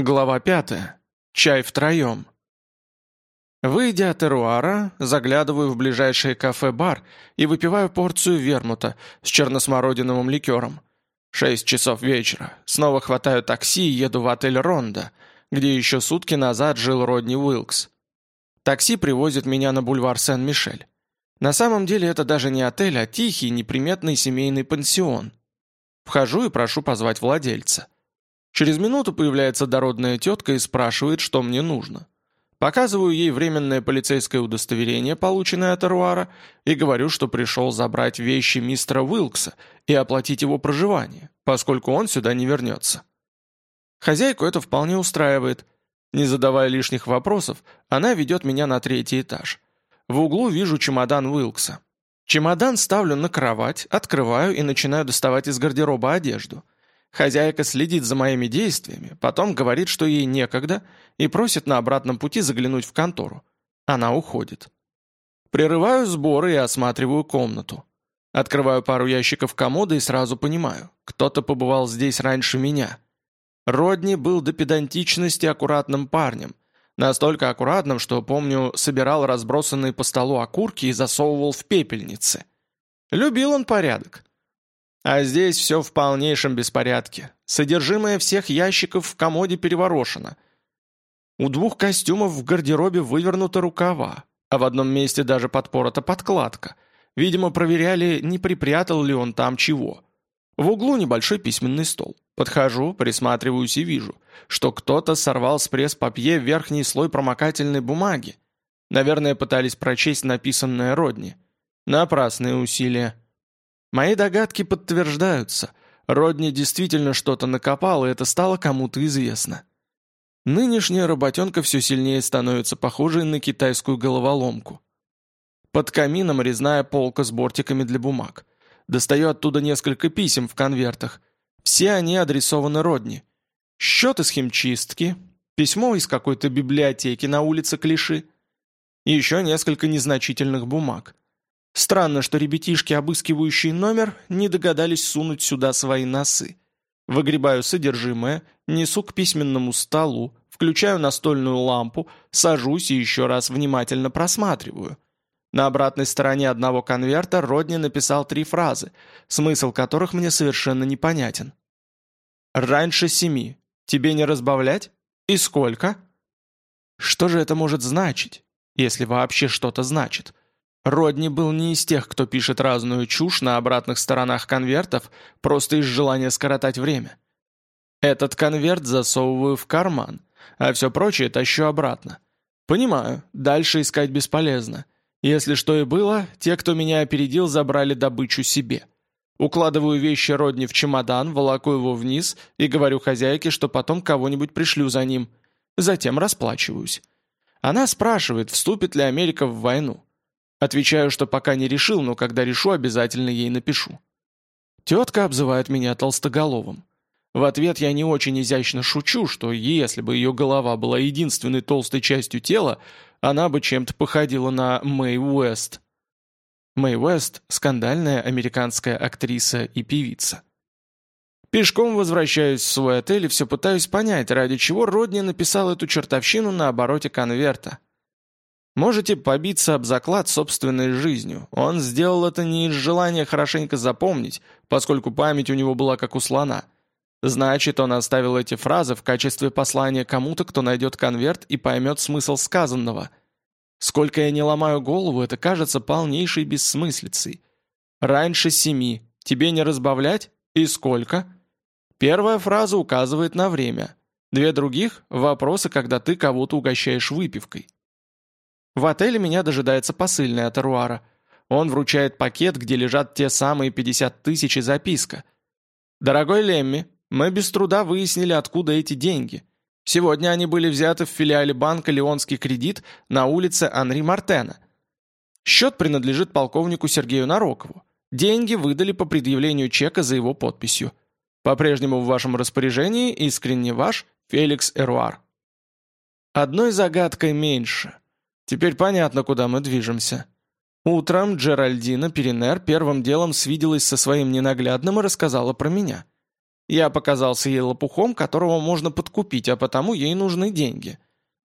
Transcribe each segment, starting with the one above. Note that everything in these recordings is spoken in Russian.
Глава пятая Чай втроем. Выйдя от Эруара, заглядываю в ближайшее кафе-бар и выпиваю порцию вермута с черносмородиновым ликером. Шесть часов вечера. Снова хватаю такси и еду в отель «Ронда», где еще сутки назад жил Родни Уилкс. Такси привозит меня на бульвар Сен-Мишель. На самом деле это даже не отель, а тихий, неприметный семейный пансион. Вхожу и прошу позвать владельца. Через минуту появляется дородная тетка и спрашивает, что мне нужно. Показываю ей временное полицейское удостоверение, полученное от Аруара, и говорю, что пришел забрать вещи мистера Уилкса и оплатить его проживание, поскольку он сюда не вернется. Хозяйку это вполне устраивает. Не задавая лишних вопросов, она ведет меня на третий этаж. В углу вижу чемодан Уилкса. Чемодан ставлю на кровать, открываю и начинаю доставать из гардероба одежду – Хозяйка следит за моими действиями, потом говорит, что ей некогда, и просит на обратном пути заглянуть в контору. Она уходит. Прерываю сборы и осматриваю комнату. Открываю пару ящиков комода и сразу понимаю, кто-то побывал здесь раньше меня. Родни был до педантичности аккуратным парнем. Настолько аккуратным, что, помню, собирал разбросанные по столу окурки и засовывал в пепельницы. Любил он порядок. А здесь все в полнейшем беспорядке. Содержимое всех ящиков в комоде переворошено. У двух костюмов в гардеробе вывернута рукава, а в одном месте даже подпорота подкладка. Видимо, проверяли, не припрятал ли он там чего. В углу небольшой письменный стол. Подхожу, присматриваюсь и вижу, что кто-то сорвал с пресс-папье верхний слой промокательной бумаги. Наверное, пытались прочесть написанное Родни. Напрасные усилия. Мои догадки подтверждаются. Родни действительно что-то накопал, и это стало кому-то известно. Нынешняя работенка все сильнее становится похожей на китайскую головоломку. Под камином резная полка с бортиками для бумаг. Достаю оттуда несколько писем в конвертах. Все они адресованы Родни. Счет из химчистки, письмо из какой-то библиотеки на улице Клиши и еще несколько незначительных бумаг. Странно, что ребятишки, обыскивающие номер, не догадались сунуть сюда свои носы. Выгребаю содержимое, несу к письменному столу, включаю настольную лампу, сажусь и еще раз внимательно просматриваю. На обратной стороне одного конверта Родни написал три фразы, смысл которых мне совершенно непонятен. «Раньше семи. Тебе не разбавлять? И сколько?» Что же это может значить, если вообще что-то значит? Родни был не из тех, кто пишет разную чушь на обратных сторонах конвертов просто из желания скоротать время. Этот конверт засовываю в карман, а все прочее тащу обратно. Понимаю, дальше искать бесполезно. Если что и было, те, кто меня опередил, забрали добычу себе. Укладываю вещи Родни в чемодан, волоку его вниз и говорю хозяйке, что потом кого-нибудь пришлю за ним. Затем расплачиваюсь. Она спрашивает, вступит ли Америка в войну. Отвечаю, что пока не решил, но когда решу, обязательно ей напишу. Тетка обзывает меня толстоголовым. В ответ я не очень изящно шучу, что если бы ее голова была единственной толстой частью тела, она бы чем-то походила на Мэй Уэст. Мэй Уэст – скандальная американская актриса и певица. Пешком возвращаюсь в свой отель и все пытаюсь понять, ради чего Родни написал эту чертовщину на обороте конверта. Можете побиться об заклад собственной жизнью. Он сделал это не из желания хорошенько запомнить, поскольку память у него была как у слона. Значит, он оставил эти фразы в качестве послания кому-то, кто найдет конверт и поймет смысл сказанного. Сколько я не ломаю голову, это кажется полнейшей бессмыслицей. Раньше семи. Тебе не разбавлять? И сколько? Первая фраза указывает на время. Две других – вопросы, когда ты кого-то угощаешь выпивкой. В отеле меня дожидается посыльный от Аруара. Он вручает пакет, где лежат те самые 50 тысяч и записка. «Дорогой Лемми, мы без труда выяснили, откуда эти деньги. Сегодня они были взяты в филиале банка «Леонский кредит» на улице Анри Мартена. Счет принадлежит полковнику Сергею Нарокову. Деньги выдали по предъявлению чека за его подписью. По-прежнему в вашем распоряжении искренне ваш Феликс Эруар. Одной загадкой меньше – Теперь понятно, куда мы движемся. Утром Джеральдина Перенер первым делом свиделась со своим ненаглядным и рассказала про меня. Я показался ей лопухом, которого можно подкупить, а потому ей нужны деньги.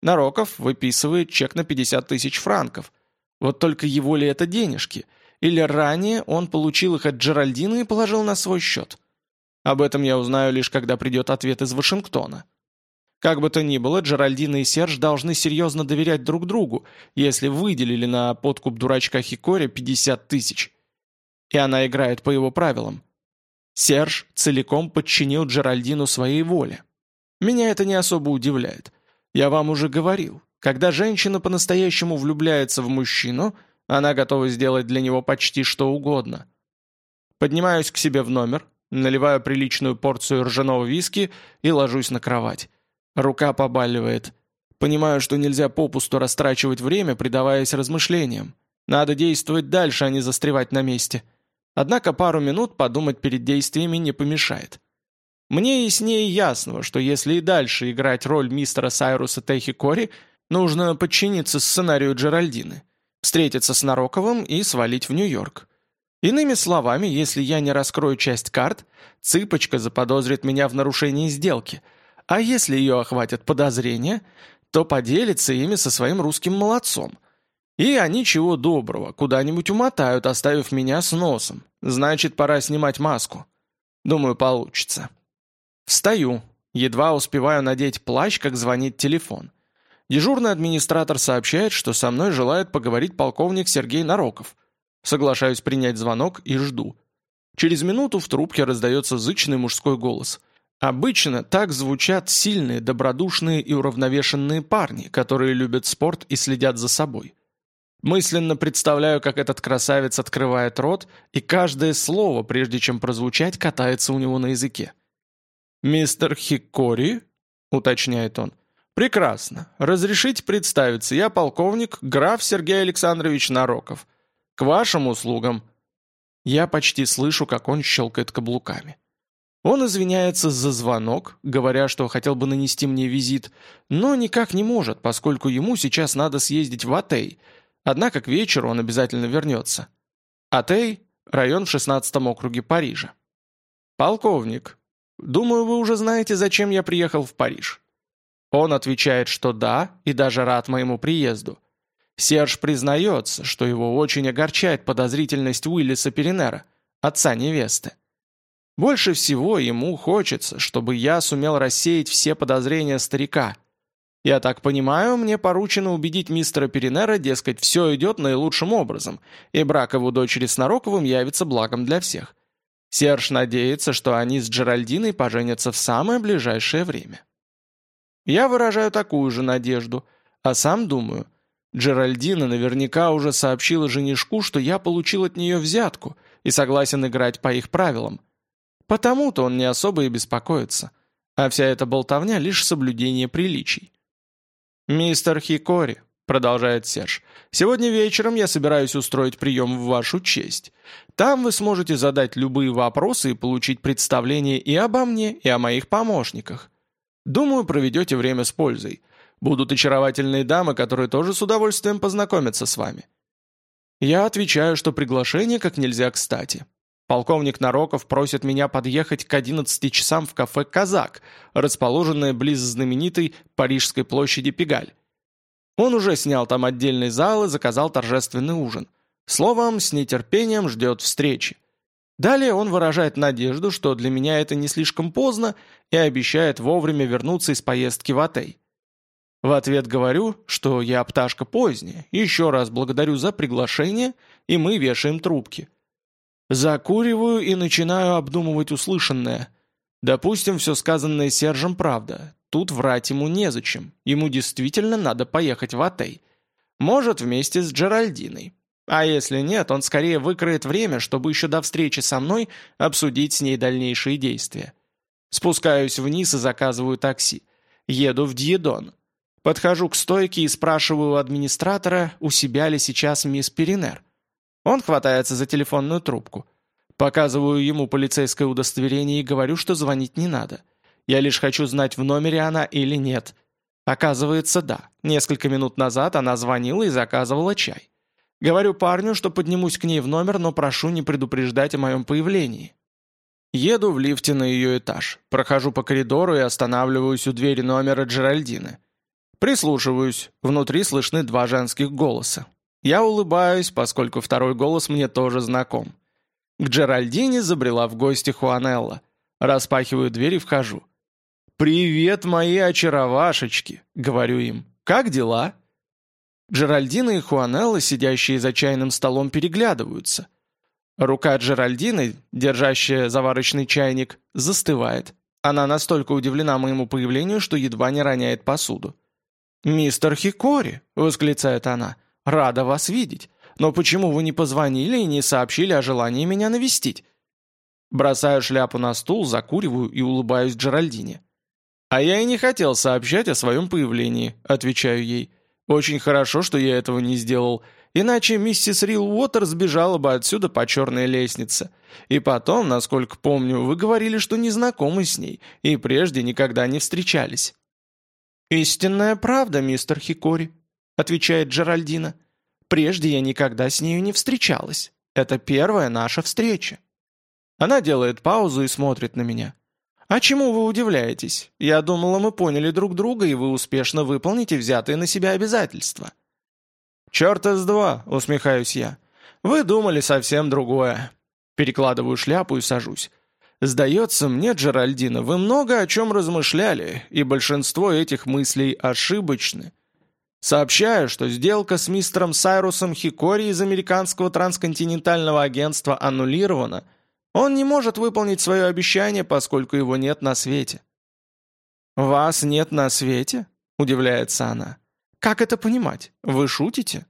Нароков выписывает чек на 50 тысяч франков. Вот только его ли это денежки? Или ранее он получил их от Джеральдины и положил на свой счет? Об этом я узнаю лишь, когда придет ответ из Вашингтона. Как бы то ни было, Джеральдина и Серж должны серьезно доверять друг другу, если выделили на подкуп дурачка Хикори 50 тысяч. И она играет по его правилам. Серж целиком подчинил Джеральдину своей воле. Меня это не особо удивляет. Я вам уже говорил, когда женщина по-настоящему влюбляется в мужчину, она готова сделать для него почти что угодно. Поднимаюсь к себе в номер, наливаю приличную порцию ржаного виски и ложусь на кровать. Рука побаливает. Понимаю, что нельзя попусту растрачивать время, предаваясь размышлениям. Надо действовать дальше, а не застревать на месте. Однако пару минут подумать перед действиями не помешает. Мне яснее ясного, что если и дальше играть роль мистера Сайруса Техи Кори, нужно подчиниться сценарию Джеральдины, встретиться с Нароковым и свалить в Нью-Йорк. Иными словами, если я не раскрою часть карт, цыпочка заподозрит меня в нарушении сделки – а если ее охватят подозрения, то поделится ими со своим русским молодцом. И они чего доброго, куда-нибудь умотают, оставив меня с носом. Значит, пора снимать маску. Думаю, получится. Встаю. Едва успеваю надеть плащ, как звонит телефон. Дежурный администратор сообщает, что со мной желает поговорить полковник Сергей Нароков. Соглашаюсь принять звонок и жду. Через минуту в трубке раздается зычный мужской голос – Обычно так звучат сильные, добродушные и уравновешенные парни, которые любят спорт и следят за собой. Мысленно представляю, как этот красавец открывает рот, и каждое слово, прежде чем прозвучать, катается у него на языке. «Мистер Хикори?» — уточняет он. «Прекрасно. Разрешите представиться. Я полковник, граф Сергей Александрович Нароков. К вашим услугам». Я почти слышу, как он щелкает каблуками. Он извиняется за звонок, говоря, что хотел бы нанести мне визит, но никак не может, поскольку ему сейчас надо съездить в Атей, однако к вечеру он обязательно вернется. Атей – район в 16 округе Парижа. «Полковник, думаю, вы уже знаете, зачем я приехал в Париж». Он отвечает, что да, и даже рад моему приезду. Серж признается, что его очень огорчает подозрительность Уиллиса Перенера, отца невесты. Больше всего ему хочется, чтобы я сумел рассеять все подозрения старика. Я так понимаю, мне поручено убедить мистера Перенера, дескать, все идет наилучшим образом, и брак его дочери с Нароковым явится благом для всех. Серж надеется, что они с Джеральдиной поженятся в самое ближайшее время. Я выражаю такую же надежду, а сам думаю, Джеральдина наверняка уже сообщила женишку, что я получил от нее взятку и согласен играть по их правилам – Потому-то он не особо и беспокоится. А вся эта болтовня — лишь соблюдение приличий. «Мистер Хикори», — продолжает Серж, — «сегодня вечером я собираюсь устроить прием в вашу честь. Там вы сможете задать любые вопросы и получить представление и обо мне, и о моих помощниках. Думаю, проведете время с пользой. Будут очаровательные дамы, которые тоже с удовольствием познакомятся с вами». Я отвечаю, что приглашение как нельзя кстати. Полковник Нароков просит меня подъехать к 11 часам в кафе «Казак», расположенное близ знаменитой Парижской площади Пегаль. Он уже снял там отдельный зал и заказал торжественный ужин. Словом, с нетерпением ждет встречи. Далее он выражает надежду, что для меня это не слишком поздно, и обещает вовремя вернуться из поездки в Атей. В ответ говорю, что я пташка поздняя, еще раз благодарю за приглашение, и мы вешаем трубки. Закуриваю и начинаю обдумывать услышанное. Допустим, все сказанное Сержем правда. Тут врать ему незачем. Ему действительно надо поехать в Атей. Может, вместе с Джеральдиной. А если нет, он скорее выкроет время, чтобы еще до встречи со мной обсудить с ней дальнейшие действия. Спускаюсь вниз и заказываю такси. Еду в Дьедон. Подхожу к стойке и спрашиваю у администратора, у себя ли сейчас мисс Перинер. Он хватается за телефонную трубку. Показываю ему полицейское удостоверение и говорю, что звонить не надо. Я лишь хочу знать, в номере она или нет. Оказывается, да. Несколько минут назад она звонила и заказывала чай. Говорю парню, что поднимусь к ней в номер, но прошу не предупреждать о моем появлении. Еду в лифте на ее этаж. Прохожу по коридору и останавливаюсь у двери номера Джеральдины. Прислушиваюсь. Внутри слышны два женских голоса. Я улыбаюсь, поскольку второй голос мне тоже знаком. К Джеральдине забрела в гости Хуанелла. Распахиваю дверь и вхожу. «Привет, мои очаровашечки!» — говорю им. «Как дела?» Джеральдина и Хуанелла, сидящие за чайным столом, переглядываются. Рука Джеральдины, держащая заварочный чайник, застывает. Она настолько удивлена моему появлению, что едва не роняет посуду. «Мистер Хикори!» — восклицает она — Рада вас видеть. Но почему вы не позвонили и не сообщили о желании меня навестить?» Бросаю шляпу на стул, закуриваю и улыбаюсь Джеральдине. «А я и не хотел сообщать о своем появлении», — отвечаю ей. «Очень хорошо, что я этого не сделал, иначе миссис Рил Уотер сбежала бы отсюда по черной лестнице. И потом, насколько помню, вы говорили, что не знакомы с ней и прежде никогда не встречались». «Истинная правда, мистер Хикори», отвечает Джеральдина. «Прежде я никогда с нею не встречалась. Это первая наша встреча». Она делает паузу и смотрит на меня. «А чему вы удивляетесь? Я думала, мы поняли друг друга, и вы успешно выполните взятые на себя обязательства». «Черта с два!» — усмехаюсь я. «Вы думали совсем другое». Перекладываю шляпу и сажусь. «Сдается мне, Джеральдина, вы много о чем размышляли, и большинство этих мыслей ошибочны. Сообщаю, что сделка с мистером Сайрусом Хикори из американского трансконтинентального агентства аннулирована. Он не может выполнить свое обещание, поскольку его нет на свете». «Вас нет на свете?» – удивляется она. «Как это понимать? Вы шутите?»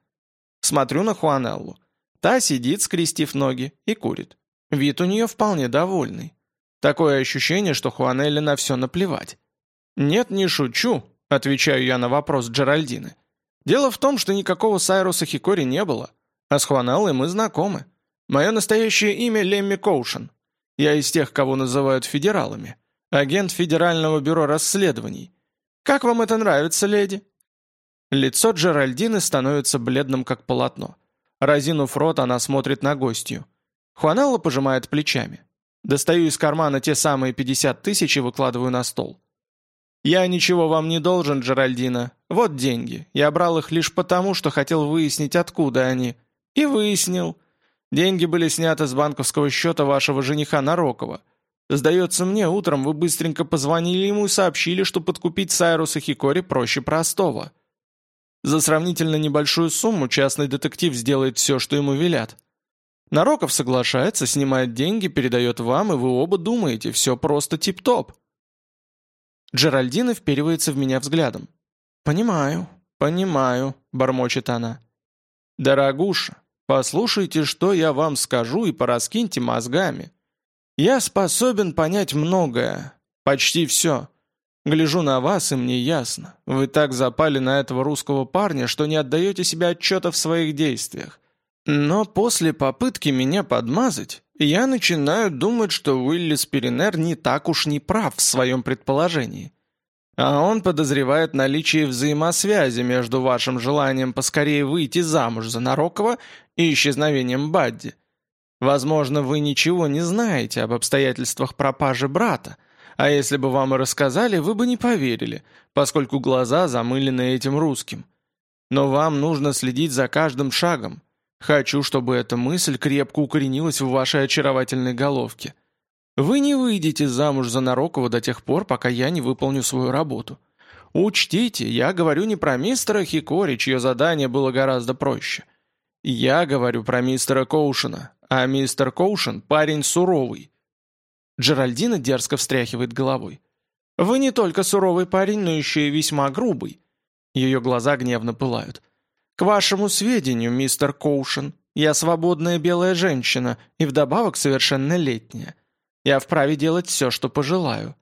Смотрю на Хуанеллу. Та сидит, скрестив ноги, и курит. Вид у нее вполне довольный. Такое ощущение, что Хуанелле на все наплевать. «Нет, не шучу», — отвечаю я на вопрос Джеральдины. «Дело в том, что никакого Сайруса Хикори не было, а с Хуаналой мы знакомы. Мое настоящее имя Лемми Коушен. Я из тех, кого называют федералами. Агент Федерального бюро расследований. Как вам это нравится, леди?» Лицо Джеральдины становится бледным, как полотно. Разинув рот, она смотрит на гостью. Хуанелла пожимает плечами. Достаю из кармана те самые 50 тысяч и выкладываю на стол. «Я ничего вам не должен, Джеральдина. Вот деньги. Я брал их лишь потому, что хотел выяснить, откуда они. И выяснил. Деньги были сняты с банковского счета вашего жениха Нарокова. Сдается мне, утром вы быстренько позвонили ему и сообщили, что подкупить Сайруса Хикори проще простого. За сравнительно небольшую сумму частный детектив сделает все, что ему велят. Нароков соглашается, снимает деньги, передает вам, и вы оба думаете, все просто тип-топ». Джеральдина вперивается в меня взглядом. «Понимаю, понимаю», — бормочет она. «Дорогуша, послушайте, что я вам скажу и пораскиньте мозгами. Я способен понять многое, почти все. Гляжу на вас, и мне ясно. Вы так запали на этого русского парня, что не отдаете себе отчета в своих действиях. Но после попытки меня подмазать, я начинаю думать, что Уиллис Перенер не так уж не прав в своем предположении. А он подозревает наличие взаимосвязи между вашим желанием поскорее выйти замуж за Нарокова и исчезновением Бадди. Возможно, вы ничего не знаете об обстоятельствах пропажи брата, а если бы вам и рассказали, вы бы не поверили, поскольку глаза замылены этим русским. Но вам нужно следить за каждым шагом, Хочу, чтобы эта мысль крепко укоренилась в вашей очаровательной головке. Вы не выйдете замуж за Нарокова до тех пор, пока я не выполню свою работу. Учтите, я говорю не про мистера Хикори, чье задание было гораздо проще. Я говорю про мистера Коушена, а мистер Коушен – парень суровый. Джеральдина дерзко встряхивает головой. «Вы не только суровый парень, но еще и весьма грубый». Ее глаза гневно пылают. К вашему сведению, мистер Коушен, я свободная белая женщина и вдобавок совершеннолетняя. Я вправе делать все, что пожелаю.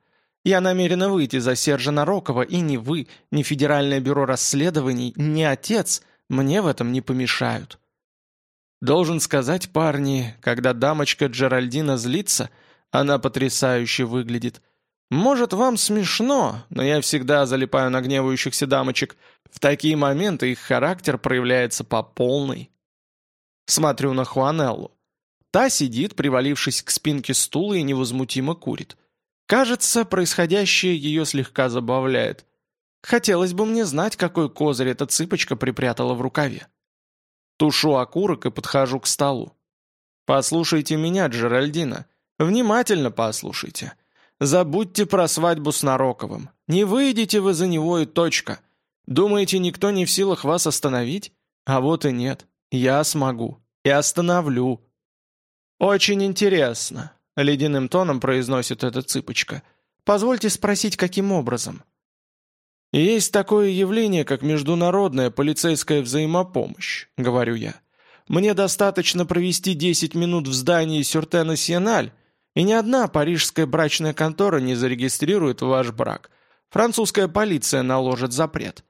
Я намерена выйти за Сержа Рокова, и ни вы, ни Федеральное бюро расследований, ни отец мне в этом не помешают. Должен сказать, парни, когда дамочка Джеральдина злится, она потрясающе выглядит. Может, вам смешно, но я всегда залипаю на гневающихся дамочек. В такие моменты их характер проявляется по полной. Смотрю на Хуанеллу. Та сидит, привалившись к спинке стула и невозмутимо курит. Кажется, происходящее ее слегка забавляет. Хотелось бы мне знать, какой козырь эта цыпочка припрятала в рукаве. Тушу окурок и подхожу к столу. «Послушайте меня, Джеральдина. Внимательно послушайте». Забудьте про свадьбу с Нароковым. Не выйдете вы за него и точка. Думаете, никто не в силах вас остановить? А вот и нет. Я смогу. И остановлю. Очень интересно, ледяным тоном произносит эта цыпочка. Позвольте спросить, каким образом? «Есть такое явление, как международная полицейская взаимопомощь», — говорю я. «Мне достаточно провести 10 минут в здании Сюртена Сиеналь, и ни одна парижская брачная контора не зарегистрирует ваш брак. Французская полиция наложит запрет».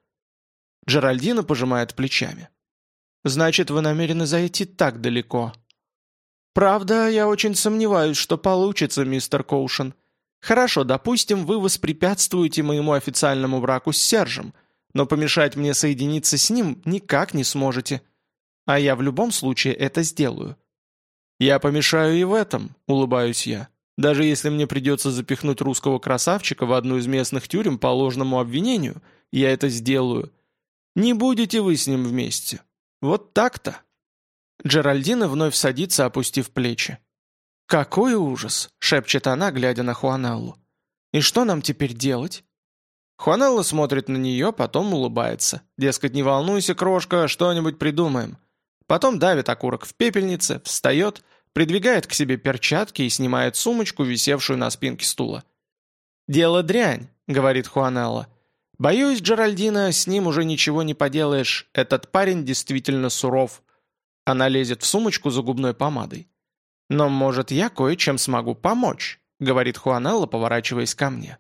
Джеральдина пожимает плечами. «Значит, вы намерены зайти так далеко?» «Правда, я очень сомневаюсь, что получится, мистер Коушен. Хорошо, допустим, вы воспрепятствуете моему официальному браку с Сержем, но помешать мне соединиться с ним никак не сможете. А я в любом случае это сделаю. «Я помешаю и в этом», — улыбаюсь я. «Даже если мне придется запихнуть русского красавчика в одну из местных тюрем по ложному обвинению, я это сделаю. Не будете вы с ним вместе. Вот так-то». Джеральдина вновь садится, опустив плечи. «Какой ужас!» — шепчет она, глядя на Хуанеллу. «И что нам теперь делать?» Хуанелла смотрит на нее, потом улыбается. Дескать, не волнуйся, крошка, что-нибудь придумаем. Потом давит окурок в пепельнице, встает, придвигает к себе перчатки и снимает сумочку, висевшую на спинке стула. «Дело дрянь», — говорит Хуанелла. «Боюсь, Джеральдина, с ним уже ничего не поделаешь. Этот парень действительно суров». Она лезет в сумочку за губной помадой. «Но, может, я кое-чем смогу помочь», — говорит Хуанелла, поворачиваясь ко мне.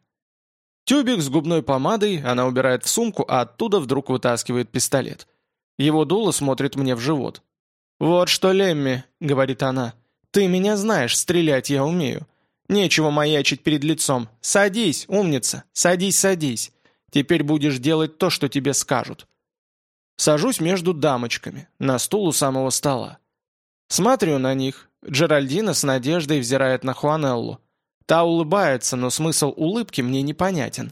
Тюбик с губной помадой она убирает в сумку, а оттуда вдруг вытаскивает пистолет — его дуло смотрит мне в живот. «Вот что, Лемми», — говорит она, — «ты меня знаешь, стрелять я умею. Нечего маячить перед лицом. Садись, умница, садись, садись. Теперь будешь делать то, что тебе скажут». Сажусь между дамочками, на стул у самого стола. Смотрю на них. Джеральдина с надеждой взирает на Хуанеллу. Та улыбается, но смысл улыбки мне непонятен.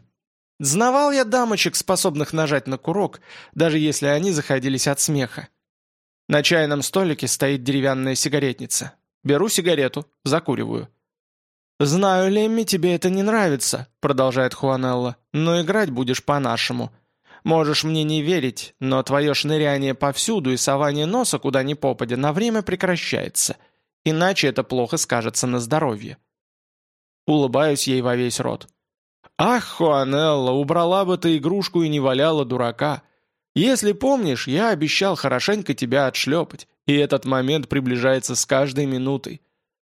Знавал я дамочек, способных нажать на курок, даже если они заходились от смеха. На чайном столике стоит деревянная сигаретница. Беру сигарету, закуриваю. «Знаю, Лемми, тебе это не нравится», — продолжает Хуанелла, «но играть будешь по-нашему. Можешь мне не верить, но твое шныряние повсюду и сование носа куда ни попадя на время прекращается. Иначе это плохо скажется на здоровье». Улыбаюсь ей во весь рот. Ах, Хуанелла, убрала бы ты игрушку и не валяла дурака. Если помнишь, я обещал хорошенько тебя отшлепать, и этот момент приближается с каждой минутой.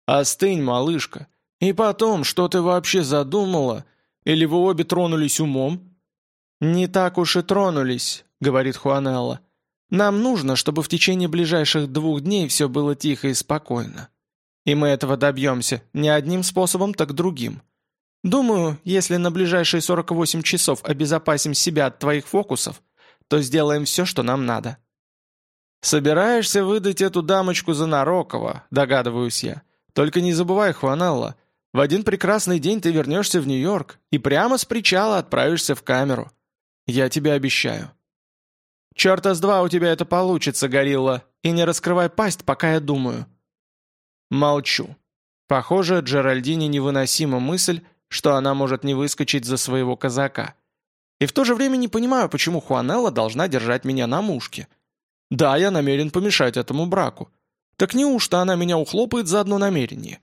Остынь, малышка. И потом, что ты вообще задумала? Или вы обе тронулись умом? Не так уж и тронулись, говорит Хуанелла. Нам нужно, чтобы в течение ближайших двух дней все было тихо и спокойно. И мы этого добьемся не одним способом, так другим. Думаю, если на ближайшие 48 часов обезопасим себя от твоих фокусов, то сделаем все, что нам надо». «Собираешься выдать эту дамочку за Нарокова, догадываюсь я. Только не забывай, Хуаналла, в один прекрасный день ты вернешься в Нью-Йорк и прямо с причала отправишься в камеру. Я тебе обещаю». «Черта с два у тебя это получится, горилла, и не раскрывай пасть, пока я думаю». Молчу. Похоже, Джеральдине невыносима мысль, что она может не выскочить за своего казака. И в то же время не понимаю, почему Хуанелла должна держать меня на мушке. Да, я намерен помешать этому браку. Так неужто она меня ухлопает за одно намерение?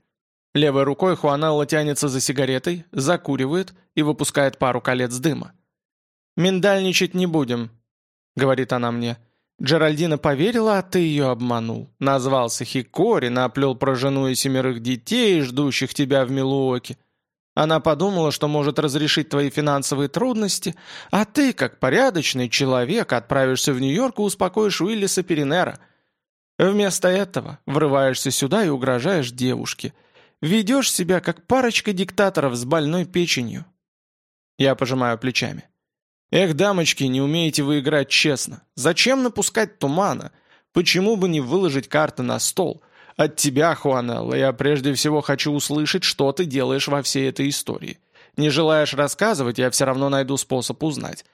Левой рукой Хуанелла тянется за сигаретой, закуривает и выпускает пару колец дыма. «Миндальничать не будем», — говорит она мне. «Джеральдина поверила, а ты ее обманул. Назвался Хикори, наплел про жену и семерых детей, ждущих тебя в Милуоке. Она подумала, что может разрешить твои финансовые трудности, а ты, как порядочный человек, отправишься в Нью-Йорк и успокоишь Уиллиса Перенера. Вместо этого врываешься сюда и угрожаешь девушке. Ведешь себя, как парочка диктаторов с больной печенью. Я пожимаю плечами. Эх, дамочки, не умеете вы играть честно. Зачем напускать тумана? Почему бы не выложить карты на стол? От тебя, Хуанелла, я прежде всего хочу услышать, что ты делаешь во всей этой истории. Не желаешь рассказывать, я все равно найду способ узнать.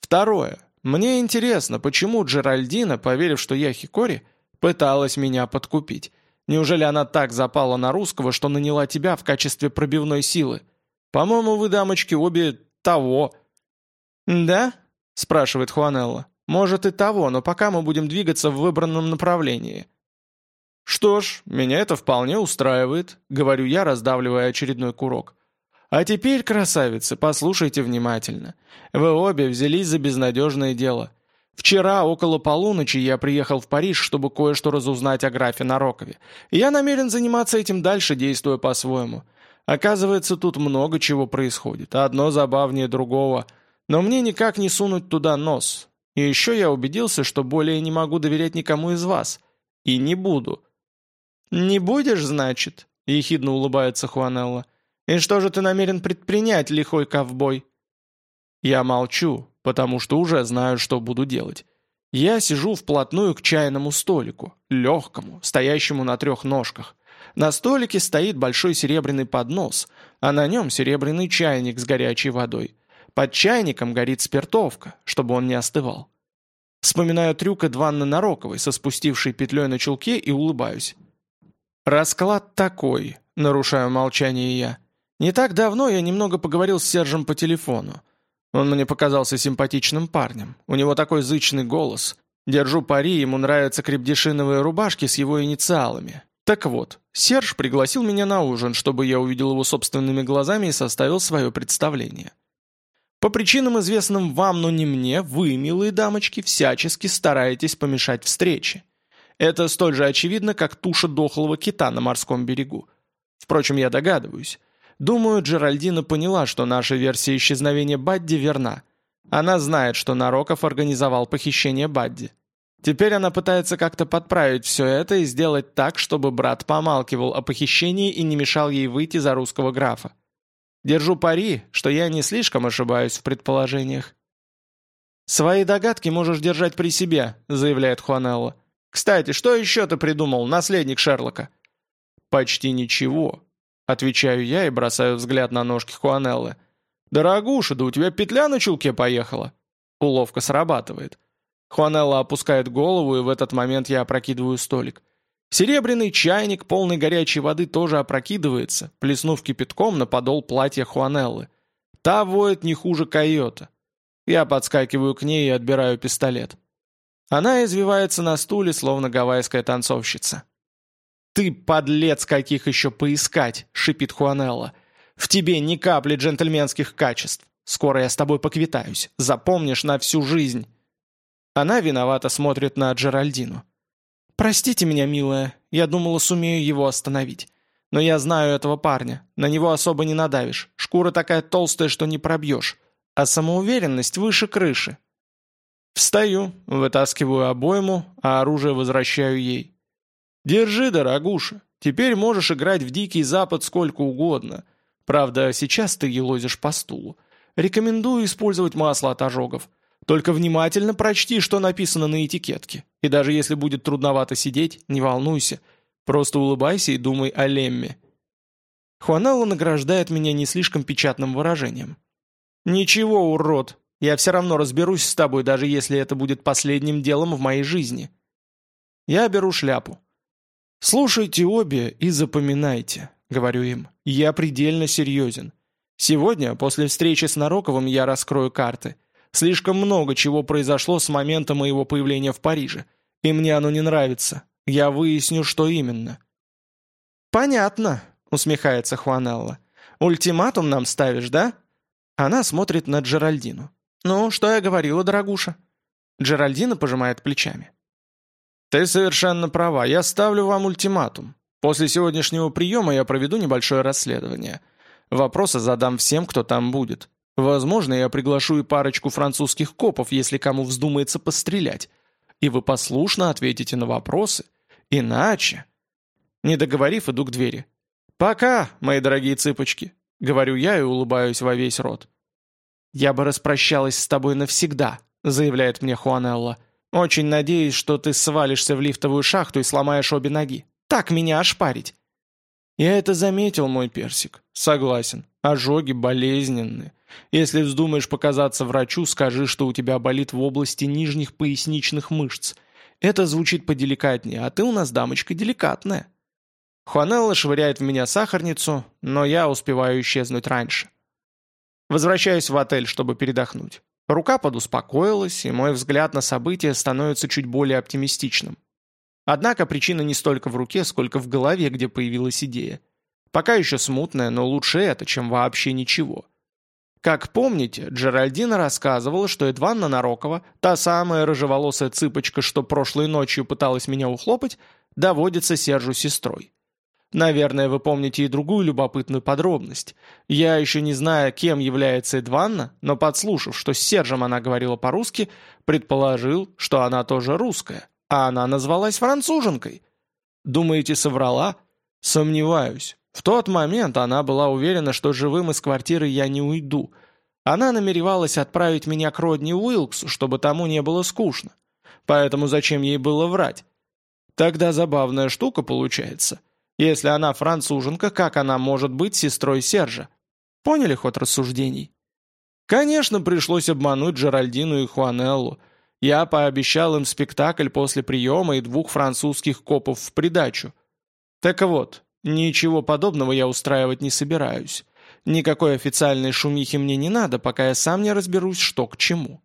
Второе. Мне интересно, почему Джеральдина, поверив, что я Хикори, пыталась меня подкупить. Неужели она так запала на русского, что наняла тебя в качестве пробивной силы? По-моему, вы, дамочки, обе того». «Да?» – спрашивает Хуанелла. «Может и того, но пока мы будем двигаться в выбранном направлении». «Что ж, меня это вполне устраивает», — говорю я, раздавливая очередной курок. «А теперь, красавицы, послушайте внимательно. Вы обе взялись за безнадежное дело. Вчера около полуночи я приехал в Париж, чтобы кое-что разузнать о графе Нарокове. Я намерен заниматься этим дальше, действуя по-своему. Оказывается, тут много чего происходит, одно забавнее другого. Но мне никак не сунуть туда нос. И еще я убедился, что более не могу доверять никому из вас. И не буду». «Не будешь, значит?» — ехидно улыбается Хуанелла. «И что же ты намерен предпринять, лихой ковбой?» Я молчу, потому что уже знаю, что буду делать. Я сижу вплотную к чайному столику, легкому, стоящему на трех ножках. На столике стоит большой серебряный поднос, а на нем серебряный чайник с горячей водой. Под чайником горит спиртовка, чтобы он не остывал. Вспоминаю трюк Эдванны Нароковой со спустившей петлей на чулке и улыбаюсь. «Расклад такой», — нарушаю молчание я. «Не так давно я немного поговорил с Сержем по телефону. Он мне показался симпатичным парнем. У него такой зычный голос. Держу пари, ему нравятся крепдешиновые рубашки с его инициалами. Так вот, Серж пригласил меня на ужин, чтобы я увидел его собственными глазами и составил свое представление. По причинам, известным вам, но не мне, вы, милые дамочки, всячески стараетесь помешать встрече. Это столь же очевидно, как туша дохлого кита на морском берегу. Впрочем, я догадываюсь. Думаю, Джеральдина поняла, что наша версия исчезновения Бадди верна. Она знает, что Нароков организовал похищение Бадди. Теперь она пытается как-то подправить все это и сделать так, чтобы брат помалкивал о похищении и не мешал ей выйти за русского графа. Держу пари, что я не слишком ошибаюсь в предположениях. «Свои догадки можешь держать при себе», — заявляет Хуанелла. Кстати, что еще ты придумал, наследник Шерлока?» «Почти ничего», — отвечаю я и бросаю взгляд на ножки Хуанеллы. «Дорогуша, да у тебя петля на чулке поехала!» Уловка срабатывает. Хуанелла опускает голову, и в этот момент я опрокидываю столик. Серебряный чайник, полный горячей воды, тоже опрокидывается, плеснув кипятком на подол платья Хуанеллы. Та воет не хуже койота. Я подскакиваю к ней и отбираю пистолет. Она извивается на стуле, словно гавайская танцовщица. «Ты, подлец, каких еще поискать!» — шипит Хуанелла. «В тебе ни капли джентльменских качеств. Скоро я с тобой поквитаюсь. Запомнишь на всю жизнь». Она виновато смотрит на Джеральдину. «Простите меня, милая. Я думала, сумею его остановить. Но я знаю этого парня. На него особо не надавишь. Шкура такая толстая, что не пробьешь. А самоуверенность выше крыши. Встаю, вытаскиваю обойму, а оружие возвращаю ей. «Держи, дорогуша, теперь можешь играть в Дикий Запад сколько угодно. Правда, сейчас ты елозишь по стулу. Рекомендую использовать масло от ожогов. Только внимательно прочти, что написано на этикетке. И даже если будет трудновато сидеть, не волнуйся. Просто улыбайся и думай о Лемме». Хуанелла награждает меня не слишком печатным выражением. «Ничего, урод, я все равно разберусь с тобой, даже если это будет последним делом в моей жизни. Я беру шляпу. Слушайте обе и запоминайте, говорю им. Я предельно серьезен. Сегодня, после встречи с Нароковым, я раскрою карты. Слишком много чего произошло с момента моего появления в Париже. И мне оно не нравится. Я выясню, что именно. «Понятно», — усмехается Хуанелла. «Ультиматум нам ставишь, да?» Она смотрит на Джеральдину. «Ну, что я говорила, дорогуша?» Джеральдина пожимает плечами. «Ты совершенно права. Я ставлю вам ультиматум. После сегодняшнего приема я проведу небольшое расследование. Вопросы задам всем, кто там будет. Возможно, я приглашу и парочку французских копов, если кому вздумается пострелять. И вы послушно ответите на вопросы. Иначе...» Не договорив, иду к двери. «Пока, мои дорогие цыпочки», — говорю я и улыбаюсь во весь рот. «Я бы распрощалась с тобой навсегда», — заявляет мне Хуанелла. «Очень надеюсь, что ты свалишься в лифтовую шахту и сломаешь обе ноги. Так меня ошпарить!» «Я это заметил, мой персик. Согласен. Ожоги болезненны. Если вздумаешь показаться врачу, скажи, что у тебя болит в области нижних поясничных мышц. Это звучит поделикатнее, а ты у нас дамочка деликатная». Хуанелла швыряет в меня сахарницу, но я успеваю исчезнуть раньше. Возвращаюсь в отель, чтобы передохнуть. Рука подуспокоилась, и мой взгляд на события становится чуть более оптимистичным. Однако причина не столько в руке, сколько в голове, где появилась идея. Пока еще смутная, но лучше это, чем вообще ничего. Как помните, Джеральдина рассказывала, что Эдванна Нарокова, та самая рыжеволосая цыпочка, что прошлой ночью пыталась меня ухлопать, доводится Сержу сестрой. Наверное, вы помните и другую любопытную подробность. Я, еще не знаю, кем является Эдванна, но подслушав, что с Сержем она говорила по-русски, предположил, что она тоже русская, а она назвалась француженкой. Думаете, соврала? Сомневаюсь. В тот момент она была уверена, что живым из квартиры я не уйду. Она намеревалась отправить меня к Родни Уилксу, чтобы тому не было скучно. Поэтому зачем ей было врать? Тогда забавная штука получается – если она француженка, как она может быть сестрой Сержа? Поняли ход рассуждений? Конечно, пришлось обмануть Джеральдину и Хуанеллу. Я пообещал им спектакль после приема и двух французских копов в придачу. Так вот, ничего подобного я устраивать не собираюсь. Никакой официальной шумихи мне не надо, пока я сам не разберусь, что к чему.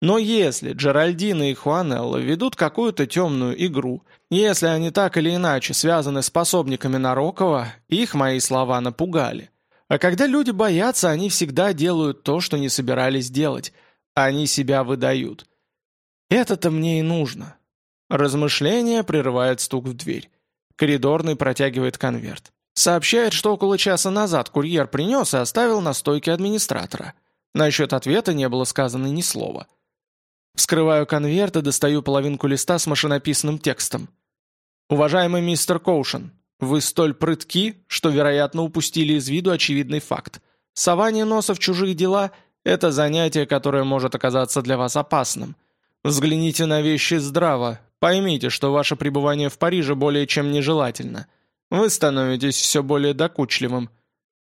Но если Джеральдина и Хуанелла ведут какую-то темную игру, если они так или иначе связаны с пособниками Нарокова, их мои слова напугали. А когда люди боятся, они всегда делают то, что не собирались делать. Они себя выдают. Это-то мне и нужно. Размышление прерывает стук в дверь. Коридорный протягивает конверт. Сообщает, что около часа назад курьер принес и оставил на стойке администратора. Насчет ответа не было сказано ни слова. Вскрываю конверт и достаю половинку листа с машинописным текстом. «Уважаемый мистер Коушен, вы столь прытки, что, вероятно, упустили из виду очевидный факт. Сование носа в чужие дела – это занятие, которое может оказаться для вас опасным. Взгляните на вещи здраво, поймите, что ваше пребывание в Париже более чем нежелательно. Вы становитесь все более докучливым.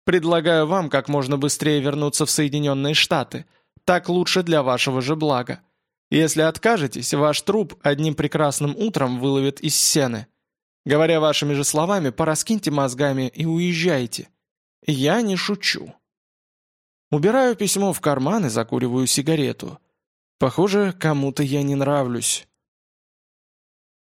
Предлагаю вам как можно быстрее вернуться в Соединенные Штаты. Так лучше для вашего же блага. Если откажетесь, ваш труп одним прекрасным утром выловит из сены. Говоря вашими же словами, пораскиньте мозгами и уезжайте. Я не шучу. Убираю письмо в карман и закуриваю сигарету. Похоже, кому-то я не нравлюсь.